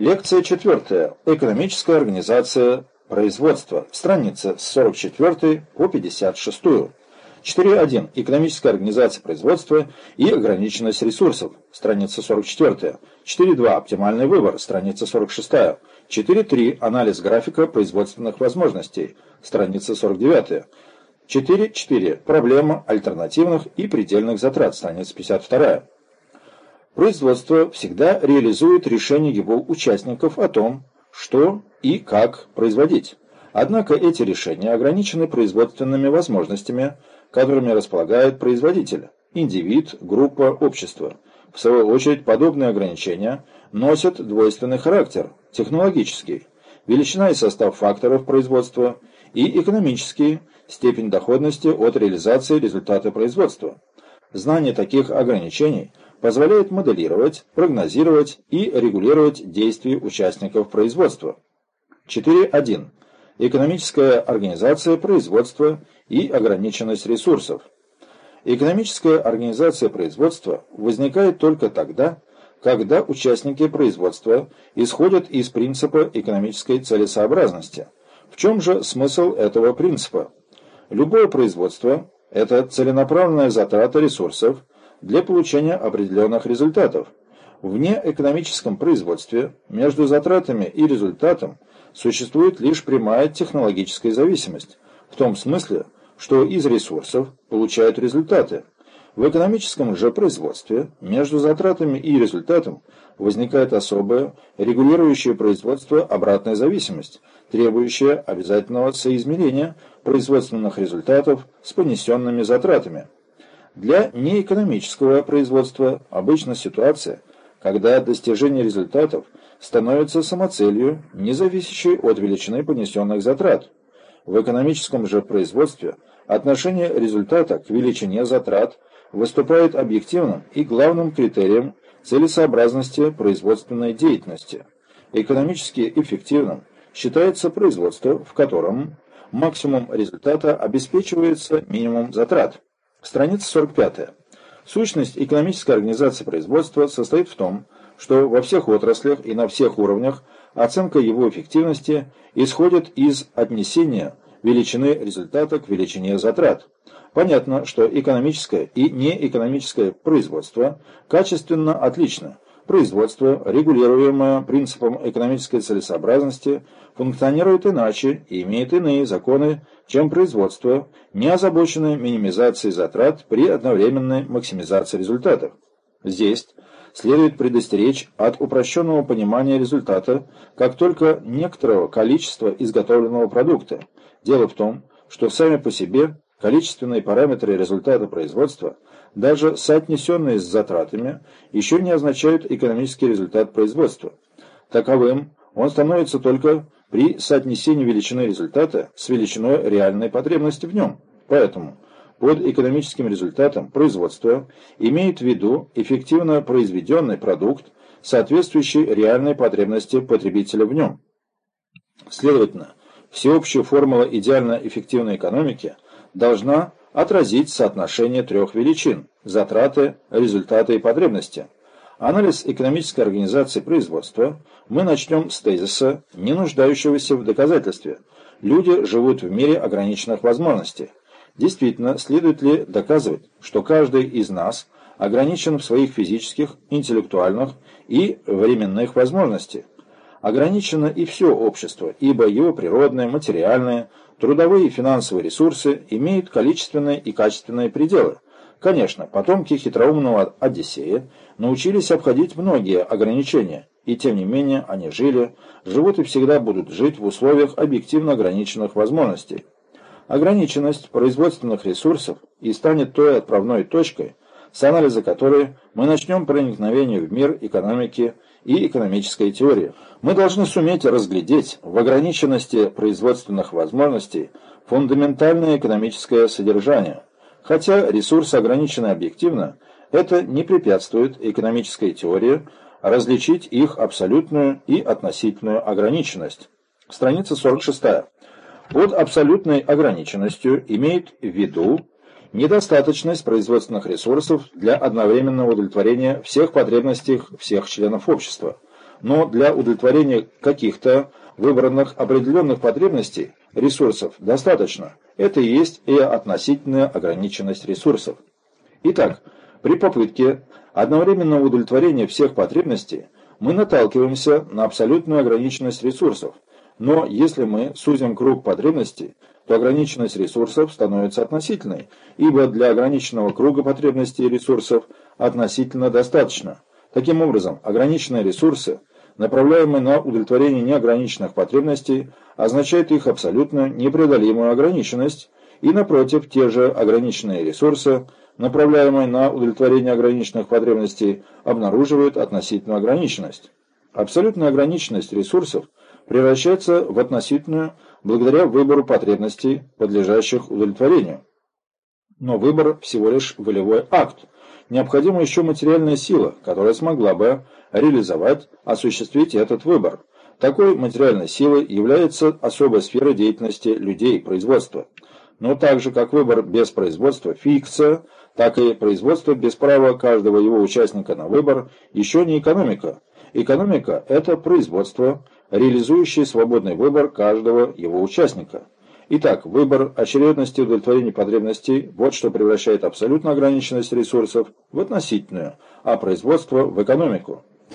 Лекция четвертая. Экономическая организация производства. Страница с 44 по 56. 4.1. Экономическая организация производства и ограниченность ресурсов. Страница 44. 4.2. Оптимальный выбор. Страница 46. 4.3. Анализ графика производственных возможностей. Страница 49. 4.4. Проблема альтернативных и предельных затрат. Страница 52. Производство всегда реализует решение его участников о том, что и как производить. Однако эти решения ограничены производственными возможностями, которыми располагает производитель, индивид, группа, общество. В свою очередь, подобные ограничения носят двойственный характер – технологический, величина и состав факторов производства, и экономический, степень доходности от реализации результата производства. Знание таких ограничений позволяет моделировать, прогнозировать и регулировать действия участников производства. 4.1. Экономическая организация производства и ограниченность ресурсов. Экономическая организация производства возникает только тогда, когда участники производства исходят из принципа экономической целесообразности. В чем же смысл этого принципа? Любое производство – это целенаправленная затрата ресурсов для получения определенных результатов. В неэкономическом производстве между затратами и результатом существует лишь прямая технологическая зависимость, в том смысле, что из ресурсов получают результаты. В экономическом же производстве между затратами и результатом возникает особая, регулирующая производство обратная зависимость, требующая обязательного соизмерения производственных результатов с понесенными затратами. Для неэкономического производства обычно ситуация, когда достижение результатов становится самоцелью, не зависящей от величины понесенных затрат. В экономическом же производстве отношение результата к величине затрат выступает объективным и главным критерием целесообразности производственной деятельности. Экономически эффективным считается производство, в котором максимум результата обеспечивается минимум затрат. Страница 45. Сущность экономической организации производства состоит в том, что во всех отраслях и на всех уровнях оценка его эффективности исходит из отнесения величины результата к величине затрат. Понятно, что экономическое и неэкономическое производство качественно отлично. Производство, регулируемое принципом экономической целесообразности, функционирует иначе и имеет иные законы, чем производство, не озабоченное минимизацией затрат при одновременной максимизации результатов. Здесь следует предостеречь от упрощенного понимания результата как только некоторого количества изготовленного продукта. Дело в том, что сами по себе количественные параметры результата производства, даже соотнесенные с затратами, еще не означают экономический результат производства. Таковым он становится только при соотнесении величины результата с величиной реальной потребности в нем. Поэтому под экономическим результатом производства имеет в виду эффективно произведенный продукт, соответствующий реальной потребности потребителя в нем. Следовательно, всеобщая формула идеально эффективной экономики должна отразить соотношение трех величин – затраты, результаты и потребности – Анализ экономической организации производства мы начнем с тезиса, не нуждающегося в доказательстве. Люди живут в мире ограниченных возможностей. Действительно, следует ли доказывать, что каждый из нас ограничен в своих физических, интеллектуальных и временных возможностях? Ограничено и все общество, ибо его природные, материальные, трудовые и финансовые ресурсы имеют количественные и качественные пределы – Конечно, потомки хитроумного Одиссея научились обходить многие ограничения, и тем не менее они жили, живут и всегда будут жить в условиях объективно ограниченных возможностей. Ограниченность производственных ресурсов и станет той отправной точкой, с анализа которой мы начнем проникновение в мир экономики и экономической теории. Мы должны суметь разглядеть в ограниченности производственных возможностей фундаментальное экономическое содержание – Хотя ресурсы ограничены объективно, это не препятствует экономической теории различить их абсолютную и относительную ограниченность. Страница 46. Под абсолютной ограниченностью имеет в виду недостаточность производственных ресурсов для одновременного удовлетворения всех потребностей всех членов общества. но для удовлетворения каких-то выбранных определенных потребностей ресурсов достаточно. Это и есть и относительная ограниченность ресурсов. Итак, при попытке одновременного удовлетворения всех потребностей мы наталкиваемся на абсолютную ограниченность ресурсов, но если мы сузим круг потребностей, то ограниченность ресурсов становится относительной, ибо для ограниченного круга потребностей ресурсов относительно достаточно. Таким образом, ограниченные ресурсы, направляемые на удовлетворение неограниченных потребностей, означают их абсолютно непреодолимую ограниченность, и, напротив, те же ограниченные ресурсы, направляемые на удовлетворение ограниченных потребностей, обнаруживают относительную ограниченность. Абсолютная ограниченность ресурсов превращается в относительную благодаря выбору потребностей, подлежащих удовлетворению. Но выбор всего лишь волевой акт. Необходима еще материальная сила, которая смогла бы реализовать, осуществить этот выбор. Такой материальной силой является особая сфера деятельности людей, производства. Но так же, как выбор без производства – фикция, так и производство без права каждого его участника на выбор еще не экономика. Экономика – это производство, реализующий свободный выбор каждого его участника. Итак, выбор очередности удовлетворения потребностей – вот что превращает абсолютно ограниченность ресурсов в относительную, а производство – в экономику.